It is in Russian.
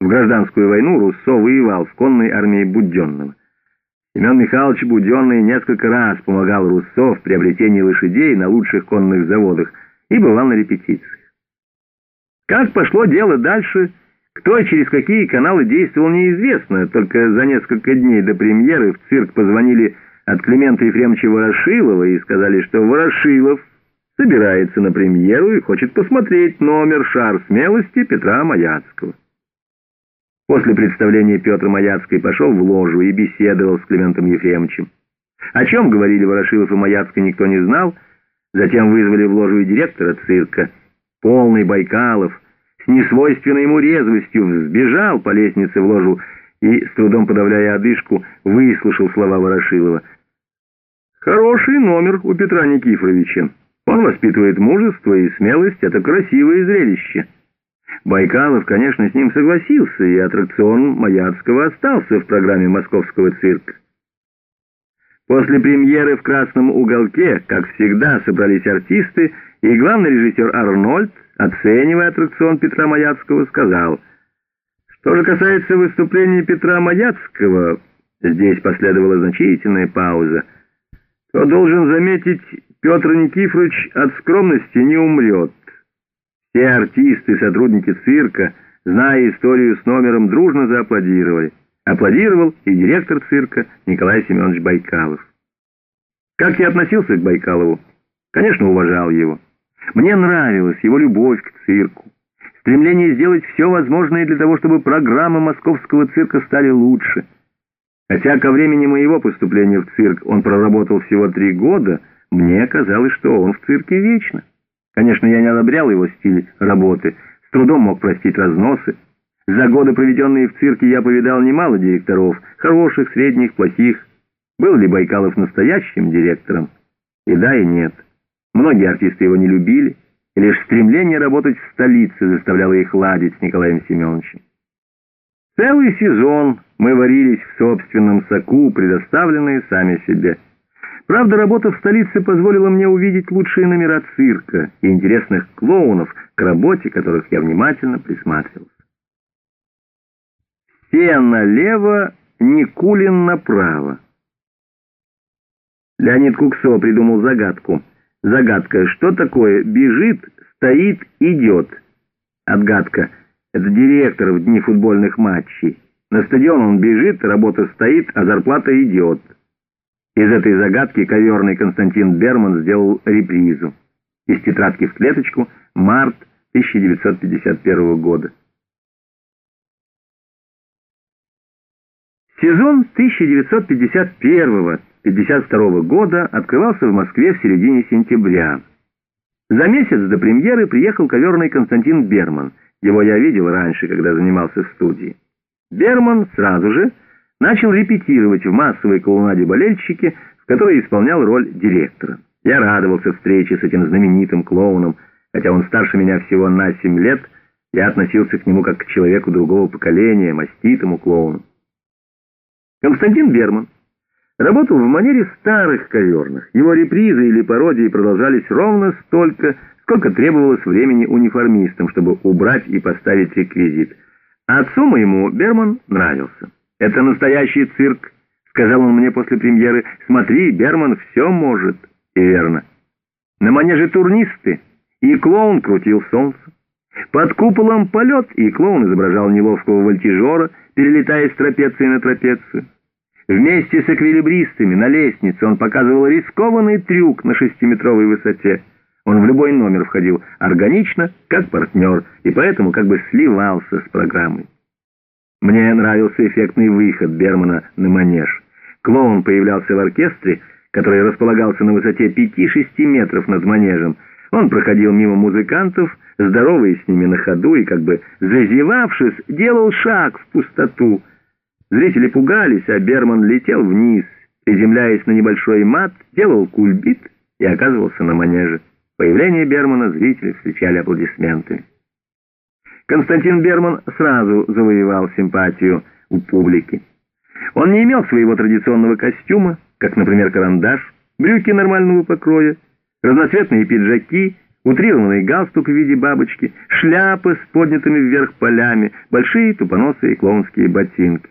В гражданскую войну Руссо воевал в конной армии Буденного. Семен Михайлович Буденный несколько раз помогал Руссо в приобретении лошадей на лучших конных заводах и бывал на репетициях. Как пошло дело дальше, кто и через какие каналы действовал, неизвестно. Только за несколько дней до премьеры в цирк позвонили от Климента Ефремовича Ворошилова и сказали, что Ворошилов собирается на премьеру и хочет посмотреть номер «Шар смелости» Петра Маяцкого. После представления Петр Маяцкий пошел в ложу и беседовал с Климентом Ефремовичем. О чем говорили Ворошилов и Маяцкий, никто не знал. Затем вызвали в ложу и директора цирка. Полный Байкалов с несвойственной ему резвостью взбежал по лестнице в ложу и, с трудом подавляя одышку, выслушал слова Ворошилова. «Хороший номер у Петра Никифоровича. Он воспитывает мужество и смелость. Это красивое зрелище». Байкалов, конечно, с ним согласился, и аттракцион Маяцкого остался в программе московского цирка. После премьеры в «Красном уголке», как всегда, собрались артисты, и главный режиссер Арнольд, оценивая аттракцион Петра Маяцкого, сказал, что же касается выступления Петра Маяцкого, здесь последовала значительная пауза, то должен заметить, Петр Никифорович от скромности не умрет. Все артисты, сотрудники цирка, зная историю с номером, дружно зааплодировали. Аплодировал и директор цирка Николай Семенович Байкалов. Как я относился к Байкалову? Конечно, уважал его. Мне нравилась его любовь к цирку, стремление сделать все возможное для того, чтобы программы московского цирка стали лучше. Хотя ко времени моего поступления в цирк он проработал всего три года, мне казалось, что он в цирке вечно. Конечно, я не одобрял его стиль работы, с трудом мог простить разносы. За годы, проведенные в цирке, я повидал немало директоров, хороших, средних, плохих. Был ли Байкалов настоящим директором? И да, и нет. Многие артисты его не любили, и лишь стремление работать в столице заставляло их ладить с Николаем Семеновичем. Целый сезон мы варились в собственном соку, предоставленные сами себе. Правда, работа в столице позволила мне увидеть лучшие номера цирка и интересных клоунов, к работе которых я внимательно присматривался. Все налево, Никулин направо. Леонид Куксо придумал загадку. Загадка, что такое бежит, стоит, идет? Отгадка. Это директор в дни футбольных матчей. На стадион он бежит, работа стоит, а зарплата идет. Из этой загадки коверный Константин Берман сделал репризу. Из тетрадки в клеточку «Март 1951 года». Сезон 1951-52 года открывался в Москве в середине сентября. За месяц до премьеры приехал коверный Константин Берман. Его я видел раньше, когда занимался в студии. Берман сразу же начал репетировать в массовой клоунаде болельщики, в которой исполнял роль директора. Я радовался встрече с этим знаменитым клоуном, хотя он старше меня всего на семь лет, я относился к нему как к человеку другого поколения, маститому клоуну. Константин Берман работал в манере старых коверных. Его репризы или пародии продолжались ровно столько, сколько требовалось времени униформистам, чтобы убрать и поставить реквизит. отцу моему Берман нравился. «Это настоящий цирк», — сказал он мне после премьеры. «Смотри, Берман все может». И верно. На манеже турнисты, и клоун крутил солнце. Под куполом полет, и клоун изображал неловкого вольтижера, перелетая с трапеции на трапецию. Вместе с эквилибристами на лестнице он показывал рискованный трюк на шестиметровой высоте. Он в любой номер входил органично, как партнер, и поэтому как бы сливался с программой. Мне нравился эффектный выход Бермана на манеж. Клоун появлялся в оркестре, который располагался на высоте 5-6 метров над манежем. Он проходил мимо музыкантов, здоровый с ними на ходу и, как бы зазевавшись, делал шаг в пустоту. Зрители пугались, а Берман летел вниз, приземляясь на небольшой мат, делал кульбит и оказывался на манеже. Появление Бермана зрители встречали аплодисментами. Константин Берман сразу завоевал симпатию у публики. Он не имел своего традиционного костюма, как, например, карандаш, брюки нормального покроя, разноцветные пиджаки, утрированный галстук в виде бабочки, шляпы с поднятыми вверх полями, большие тупоносые клоунские ботинки.